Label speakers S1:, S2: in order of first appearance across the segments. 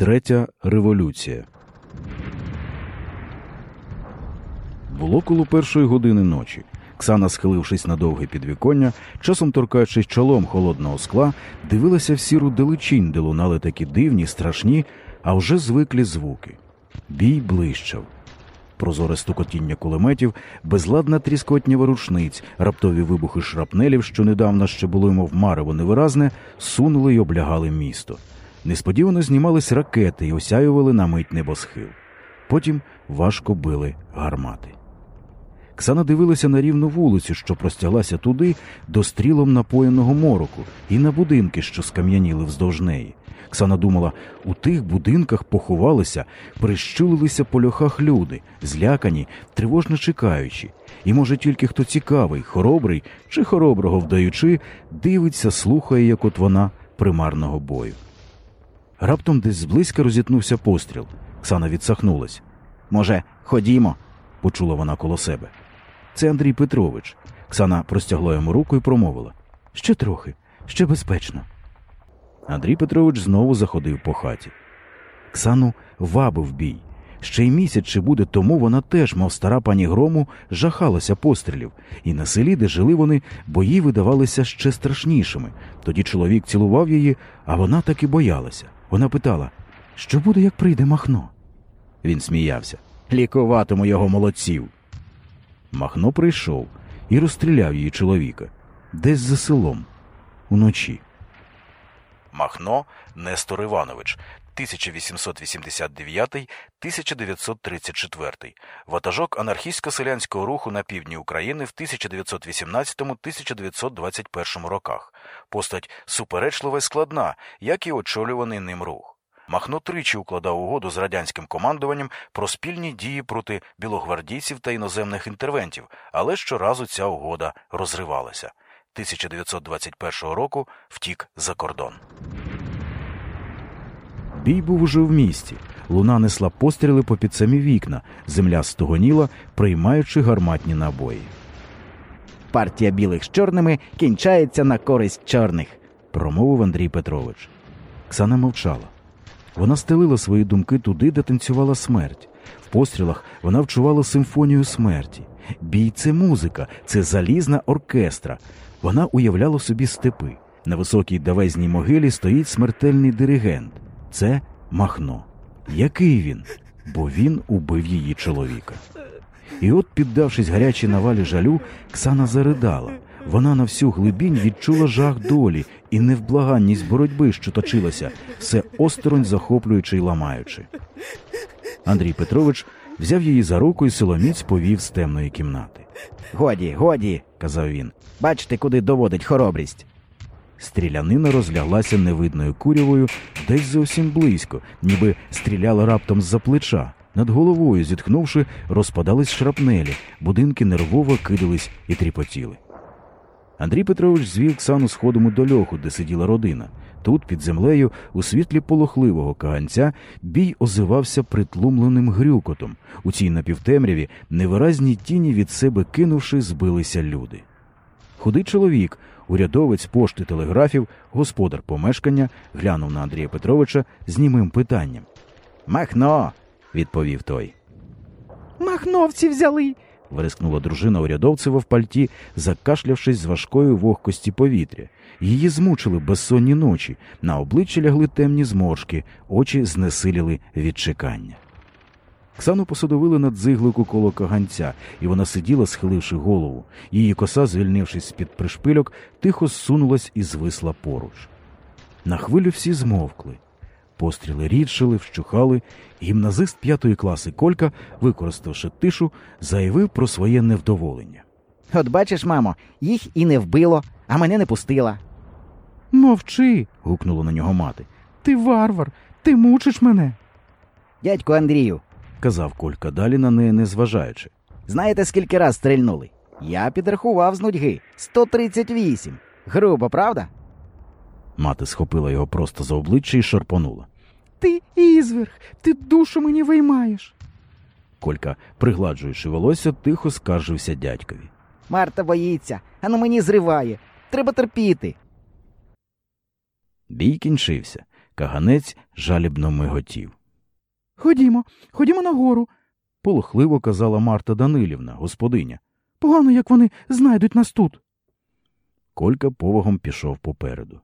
S1: Третя революція. Було коло першої години ночі. Ксана, схилившись на довге підвіконня, часом торкаючись чолом холодного скла, дивилася в сіру далечінь, де лунали такі дивні, страшні, а вже звиклі звуки. Бій блищав. Прозоре стукотіння кулеметів, безладна тріскотня рушниць, раптові вибухи шрапнелів, що недавно ще було мов марево невиразне, сунули й облягали місто. Несподівано знімались ракети і осяювали на мить небосхил. Потім важко били гармати. Ксана дивилася на рівну вулицю, що простяглася туди, до стрілом напоєного мороку, і на будинки, що скам'яніли вздовж неї. Ксана думала, у тих будинках поховалися, прищулилися по льохах люди, злякані, тривожно чекаючи. І, може, тільки хто цікавий, хоробрий чи хороброго вдаючи, дивиться, слухає, як от вона примарного бою. Раптом десь зблизька розітнувся постріл. Ксана відсахнулась. Може, ходімо? почула вона коло себе. Це Андрій Петрович. Ксана простягла йому руку і промовила Ще трохи, ще безпечно. Андрій Петрович знову заходив по хаті. Ксану вабив бій. Ще й місяць чи буде тому вона теж, мов стара пані грому, жахалася пострілів, і на селі, де жили вони, бої видавалися ще страшнішими. Тоді чоловік цілував її, а вона так і боялася. Вона питала, що буде, як прийде Махно? Він сміявся. Лікуватиму його молодців. Махно прийшов і розстріляв її чоловіка десь за селом уночі. Махно Нестор Іванович, 1889-1934, ватажок анархістсько-селянського руху на півдні України в 1918-1921 роках. Постать суперечлива і складна, як і очолюваний ним рух. Махно тричі укладав угоду з радянським командуванням про спільні дії проти білогвардійців та іноземних інтервентів, але щоразу ця угода розривалася. 1921 року втік за кордон. Бій був уже в місті. Луна несла постріли попід самі вікна, земля стогоніла, приймаючи гарматні набої.
S2: Партія білих з чорними кінчається на користь чорних.
S1: промовив Андрій Петрович. Ксана мовчала. Вона стелила свої думки туди, де танцювала смерть. В пострілах вона вчувала симфонію смерті. Бій це музика, це залізна оркестра. Вона уявляла собі степи. На високій давезній могилі стоїть смертельний диригент. Це Махно. Який він? Бо він убив її чоловіка. І от, піддавшись гарячій навалі жалю, Ксана заридала. Вона на всю глибінь відчула жах долі і невблаганність боротьби, що точилася, все осторонь захоплюючи й ламаючи. Андрій Петрович взяв її за руку і силоміць повів з темної кімнати.
S2: Годі, годі, казав він. Бачите, куди доводить хоробрість.
S1: Стрілянина розляглася невидною курявою десь зовсім близько, ніби стріляла раптом з-за плеча. Над головою, зітхнувши, розпадались шрапнелі, будинки нервово кидались і тріпотіли. Андрій Петрович звів Ксану сходом до льоху, де сиділа родина. Тут, під землею, у світлі полохливого каганця, бій озивався притлумленим грюкотом. У цій напівтемряві невиразні тіні від себе кинувши, збилися люди. Худий чоловік, урядовець пошти телеграфів, господар помешкання, глянув на Андрія Петровича з німим питанням.
S2: Махно,
S1: відповів той.
S2: Махновці взяли.
S1: Вирискнула дружина урядовцева в пальті, закашлявшись з важкої вогкості повітря. Її змучили безсонні ночі, на обличчя лягли темні зморшки, очі знесиліли від чекання. Ксану посадовили на дзиглику коло каганця, і вона сиділа, схиливши голову. Її коса, звільнившись з під пришпильок, тихо зсунулась і звисла поруч. На хвилю всі змовкли. Постріли рідшили, вщухали, гімназист п'ятої класи Колька, використавши тишу, заявив про своє невдоволення.
S2: От бачиш, мамо, їх і не вбило, а мене не пустила.
S3: Мовчи.
S1: гукнула на нього мати.
S3: Ти варвар, ти мучиш мене.
S2: Дядьку Андрію,
S1: казав Колька далі на неї не зважаючи.
S2: знаєте, скільки раз стрельнули? Я підрахував з нудьги 138. Грубо, правда?
S1: Мати схопила його просто за обличчя і шарпонула.
S3: Ти ізверг, ти душу мені виймаєш.
S1: Колька, пригладжуючи волосся, тихо скаржився дядькові.
S2: Марта боїться, а на мені зриває. Треба терпіти.
S1: Бій кінчився. Каганець жалібно миготів.
S3: Ходімо, ходімо нагору.
S1: Полохливо казала Марта Данилівна, господиня.
S3: Погано, як вони знайдуть нас тут.
S1: Колька повагом пішов попереду.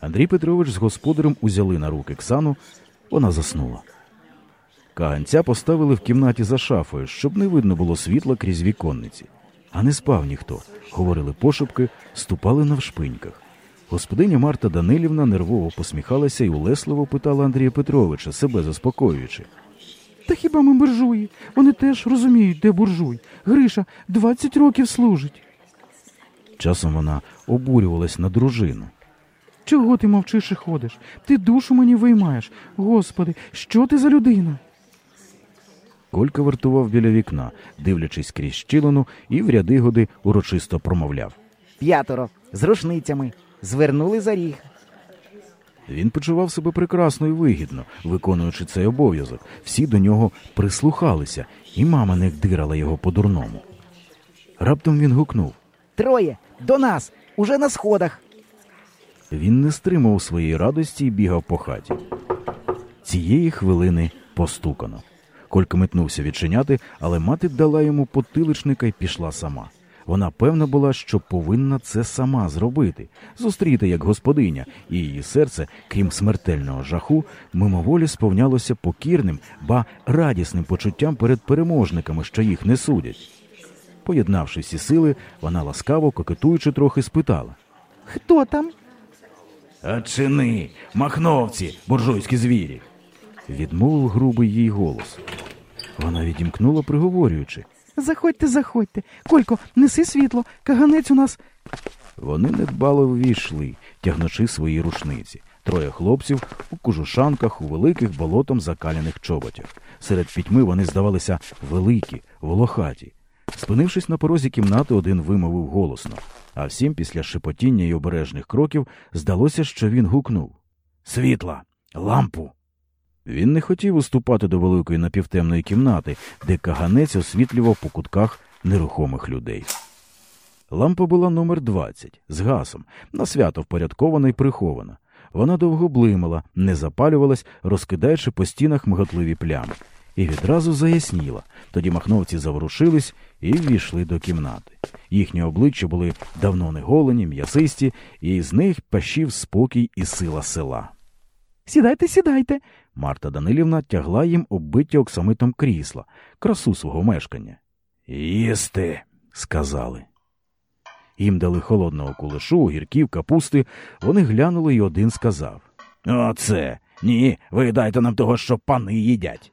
S1: Андрій Петрович з господарем узяли на руки Ксану, вона заснула. Каганця поставили в кімнаті за шафою, щоб не видно було світла крізь віконниці. А не спав ніхто. Говорили пошепки, ступали навшпиньках. Господиня Марта Данилівна нервово посміхалася і улесливо питала Андрія Петровича, себе заспокоюючи.
S3: Та хіба ми буржуї? Вони теж розуміють, де буржуй. Гриша 20 років служить.
S1: Часом вона обурювалась на дружину.
S3: Чого ти мовчиш і ходиш? Ти душу мені виймаєш. Господи, що ти за людина?
S1: Колька вартував біля вікна, дивлячись крізь щілину, і в ряди годи урочисто промовляв.
S2: П'ятеро з рушницями. Звернули за ріг.
S1: Він почував себе прекрасно і вигідно, виконуючи цей обов'язок. Всі до нього прислухалися, і мама не дирала його по-дурному. Раптом він гукнув.
S2: Троє до нас, уже на сходах.
S1: Він не стримав своєї радості і бігав по хаті. Цієї хвилини постукано. Колька метнувся відчиняти, але мати дала йому потиличника і пішла сама. Вона певна була, що повинна це сама зробити, зустріти як господиня, і її серце, крім смертельного жаху, мимоволі сповнялося покірним, ба радісним почуттям перед переможниками, що їх не судять. Поєднавши всі сили, вона ласкаво, кокетуючи трохи, спитала.
S3: Хто там?
S1: А чини, махновці, буржуйські звірі. Відмовив грубий їй голос. Вона відімкнула, приговорюючи.
S3: Заходьте, заходьте. Колько, неси світло, каганець у нас.
S1: Вони недбало ввійшли, тягнучи свої рушниці. Троє хлопців у кожушанках, у великих болотом закаляних чоботях. Серед пітьми вони здавалися великі, волохаті. Спинившись на порозі кімнати, один вимовив голосно, а всім після шепотіння й обережних кроків здалося, що він гукнув Світла! Лампу! Він не хотів уступати до великої напівтемної кімнати, де каганець освітлював по кутках нерухомих людей. Лампа була номер 20, з гасом, на свято впорядкована і прихована. Вона довго блимала, не запалювалась, розкидаючи по стінах миготливі плями, і відразу заясніла. Тоді махновці заворушились і ввійшли до кімнати. Їхні обличчя були давно не голені, м'ясисті, і з них пащив спокій і сила села.
S3: Сідайте, сідайте.
S1: Марта Данилівна тягла їм оббиття оксамитом крісла, красу свого мешкання. Їсти, сказали. Їм дали холодного кулешу, огірків, капусти. Вони глянули, і один сказав Оце. Ні, ви дайте нам того, що пани їдять.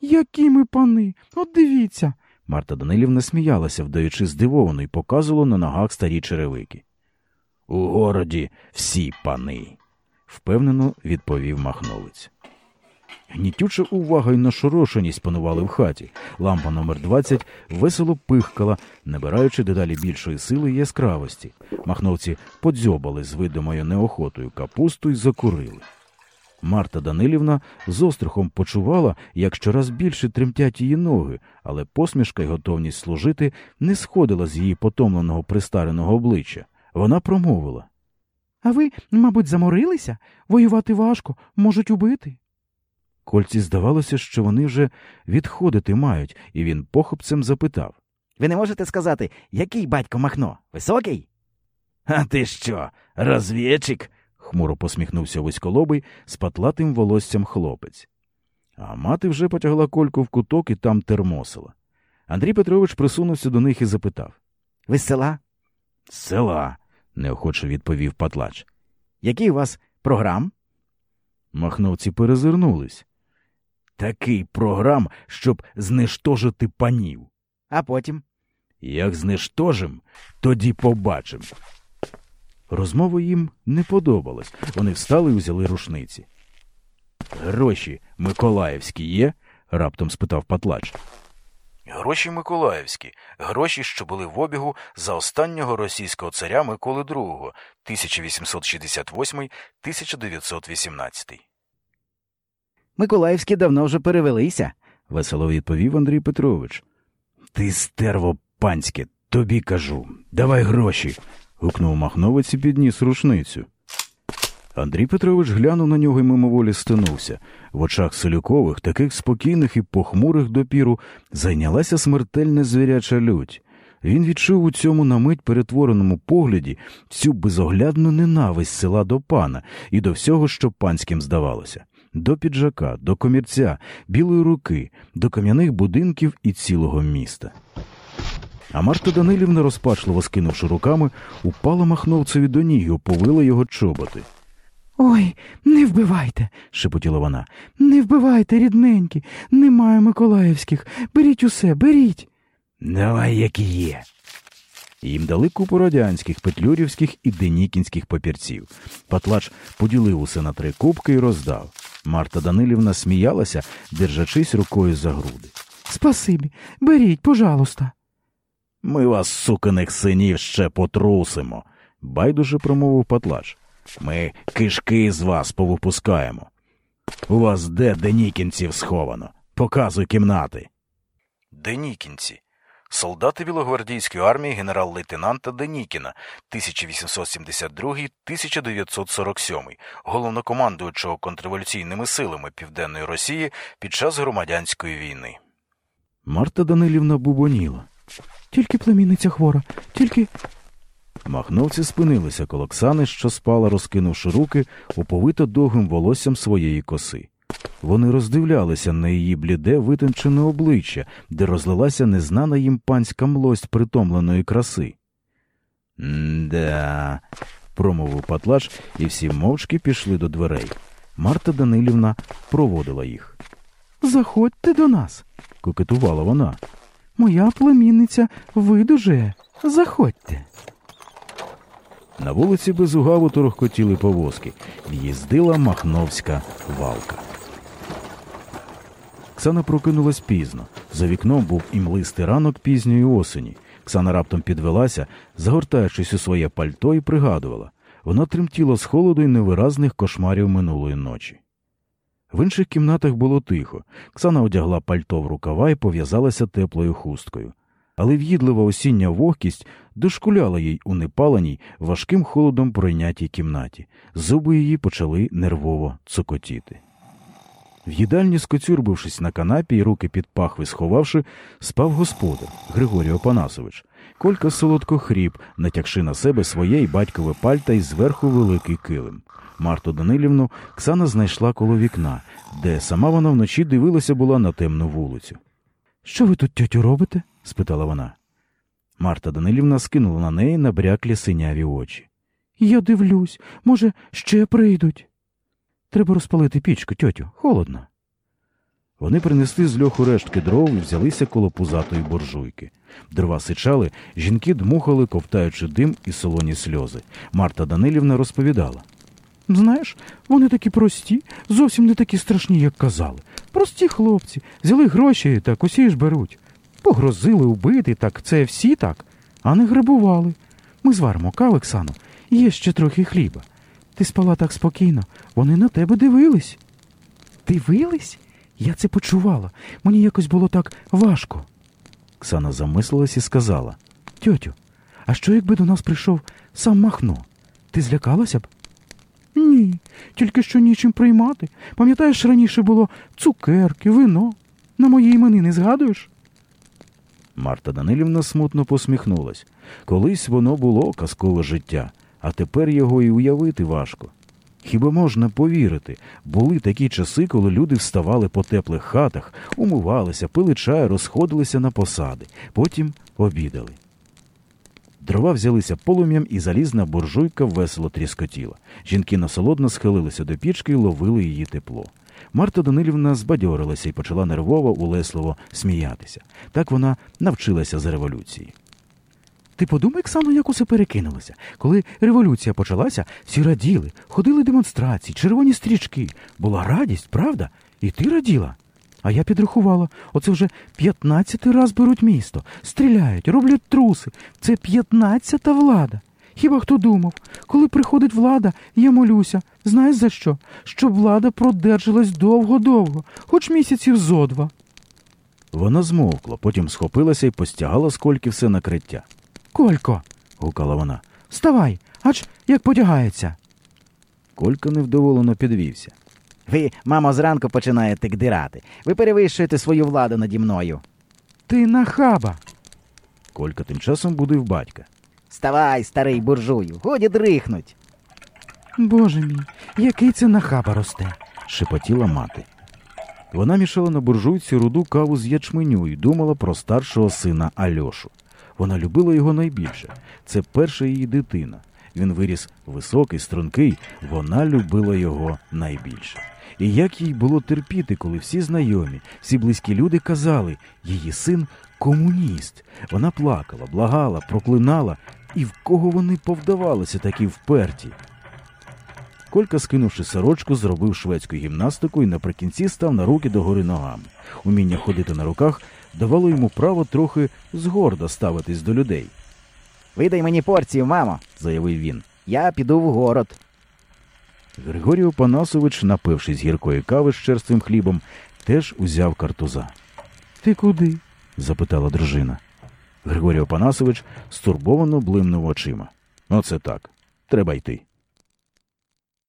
S3: Які ми пани? От дивіться.
S1: Марта Данилівна сміялася, вдаючи здивовано, і показувала на ногах старі черевики. У городі всі пани, впевнено відповів махновець. Гнітюча увага й нашорошеність панували в хаті. Лампа номер 20 весело пихкала, набираючи дедалі більшої сили й яскравості. Махновці подзьобали з видимою неохотою капусту й закурили. Марта Данилівна з острахом почувала, як щораз більше тремтять її ноги, але посмішка й готовність служити не сходила з її потомленого пристареного обличчя. Вона промовила.
S3: А ви, мабуть, заморилися? Воювати важко, можуть убити.
S1: Кольці здавалося, що вони вже відходити мають, і він похопцем запитав.
S2: Ви не можете сказати, який батько Махно? Високий?
S1: А ти що, розвідчик? хмуро посміхнувся вузьколобий з патлатим волоссям хлопець. А мати вже потягла кольку в куток і там термосила. Андрій Петрович присунувся до них і запитав
S2: Ви з села?
S1: З села, неохоче відповів патлач.
S2: Який у вас програм?
S1: Махновці перезирнулись. Такий програм, щоб знештожити панів.
S2: А потім?
S1: Як знештожим, тоді побачим. Розмова їм не подобалась. Вони встали і взяли рушниці. Гроші Миколаївські є? раптом спитав патлач. Гроші Миколаївські, гроші, що були в обігу за останнього російського царя Миколи II, 1868-1918.
S2: Миколаївські давно вже перевелися.
S1: весело відповів Андрій Петрович. Ти стерво панське, тобі кажу. Давай гроші. гукнув махновець і підніс рушницю. Андрій Петрович глянув на нього і мимоволі стинувся. В очах Селюкових, таких спокійних і похмурих допіру, зайнялася смертельна звіряча лють. Він відчув у цьому на мить перетвореному погляді всю безоглядну ненависть села до пана і до всього, що панським здавалося до піджака, до комірця, білої руки, до кам'яних будинків і цілого міста. А Марта Данилівна, розпачливо скинувши руками, упала Махновцеві до ніг оповила його чоботи.
S3: Ой, не вбивайте,
S1: шепотіла вона.
S3: не вбивайте, рідненькі. Немає Миколаївських. Беріть усе, беріть.
S1: Давай, як є. Їм дали купу радянських, петлюрівських і денікінських папірців. Патлач поділив усе на три кубки і роздав. Марта Данилівна сміялася, держачись рукою за груди.
S3: Спасибі, беріть, пожалуйста.
S1: Ми вас, сукиних синів, ще потрусимо, байдуже промовив Патлач. Ми кишки з вас повипускаємо. У вас де денікінців сховано? Показуй кімнати. Денікінці. Солдати Білогвардійської армії генерал-лейтенанта Денікіна 1872-1947, головнокомандуючого контрреволюційними силами Південної Росії під час громадянської війни. Марта Данилівна бубоніла.
S3: Тільки племінниця хвора, тільки.
S1: Махновці спинилися коло Оксани, що спала, розкинувши руки, оповито довгим волоссям своєї коси. Вони роздивлялися на її бліде, витончене обличчя, де розлилася незнана їм панська млость притомленої краси. «М-да», – промовив Патлаш, і всі мовчки пішли до дверей. Марта Данилівна проводила їх.
S3: Заходьте до нас.
S1: Кокетувала вона.
S3: Моя племінниця видужує. Заходьте.
S1: На вулиці безугаву торохкотіли повозки. В'їздила махновська валка. Ксана прокинулась пізно. За вікном був імлистий ранок пізньої осені. Ксана раптом підвелася, загортаючись у своє пальто, і пригадувала. Вона тремтіла з холоду і невиразних кошмарів минулої ночі. В інших кімнатах було тихо. Ксана одягла пальто в рукава і пов'язалася теплою хусткою. Але в'їдлива осіння вогкість дошкуляла їй у непаленій, важким холодом пройнятій кімнаті. Зуби її почали нервово цокотіти. В їдальні, скоцюрбившись на канапі і руки під пахви сховавши, спав господар Григорій Опанасович. Колька солодко хріп, натягши на себе своє й батькове пальта і зверху великий килим. Марту Данилівну Ксана знайшла коло вікна, де сама вона вночі дивилася була на темну вулицю.
S3: Що ви тут, тьотю, робите?
S1: спитала вона. Марта Данилівна скинула на неї набряклі синяві очі.
S3: Я дивлюсь, може, ще прийдуть. Треба розпалити пічку, тьотю, холодно.
S1: Вони принесли з льоху рештки дров і взялися коло пузатої буржуйки. Дрова сичали, жінки дмухали, ковтаючи дим і солоні сльози. Марта Данилівна розповідала.
S3: Знаєш, вони такі прості, зовсім не такі страшні, як казали. Прості хлопці, взяли гроші так усі ж беруть. Погрозили убити, так це всі так, а не грабували. Ми зваримо каву, Оксано, є ще трохи хліба. Ти спала так спокійно, вони на тебе дивились. Дивились? Я це почувала. Мені якось було так важко.
S1: Ксана замислилась і сказала.
S3: Тьотю, а що якби до нас прийшов сам Махно? Ти злякалася б? Ні, тільки що нічим приймати. Пам'ятаєш, раніше було цукерки, вино. На мої імени не згадуєш?
S1: Марта Данилівна смутно посміхнулась. Колись воно було казкове життя, а тепер його і уявити важко. Хіба можна повірити, були такі часи, коли люди вставали по теплих хатах, умивалися, пили чай, розходилися на посади, потім обідали. Дрова взялися полум'ям, і залізна буржуйка весело тріскотіла. Жінки насолодно схилилися до пічки і ловили її тепло. Марта Данилівна збадьорилася і почала нервово, улесливо сміятися. Так вона навчилася з революції.
S3: Ти подумай, Ксано, як усе перекинулося. Коли революція почалася, всі раділи, ходили демонстрації, червоні стрічки. Була радість, правда? І ти раділа. А я підрахувала, оце вже п'ятнадцятий раз беруть місто, стріляють, роблять труси. Це п'ятнадцята влада. Хіба хто думав, коли приходить влада, я молюся. Знаєш за що? Щоб влада продержалась довго-довго, хоч місяців зо два.
S1: Вона змовкла, потім схопилася і постягала з кольки все накриття.
S3: Колько,
S1: гукала вона.
S3: вставай, ач як подягається.
S1: Колька невдоволено підвівся.
S2: Ви, мамо, зранку починаєте гдирати. Ви перевищуєте свою владу наді мною.
S3: Ти нахаба.
S1: Колька тим часом будив батька.
S2: Вставай, старий буржую, годі дрихнуть.
S3: Боже мій, який це нахаба росте.
S1: шепотіла мати. Вона мішала на буржуйці руду каву з ячменю і думала про старшого сина Альошу. Вона любила його найбільше. Це перша її дитина. Він виріс високий, стрункий, вона любила його найбільше. І як їй було терпіти, коли всі знайомі, всі близькі люди казали, її син комуніст. Вона плакала, благала, проклинала, і в кого вони повдавалися такі вперті. Колька, скинувши сорочку, зробив шведську гімнастику і наприкінці став на руки догори ногами. Уміння ходити на руках давало йому право трохи згорда ставитись до людей,
S2: Видай мені порцію, мамо,
S1: заявив він.
S2: я піду в город.
S1: Григорій Опанасович, напившись гіркої кави з черствим хлібом, теж узяв картуза.
S3: Ти куди?
S1: запитала дружина. Григорій Опанасович стурбовано блимнув очима. Оце так. Треба йти.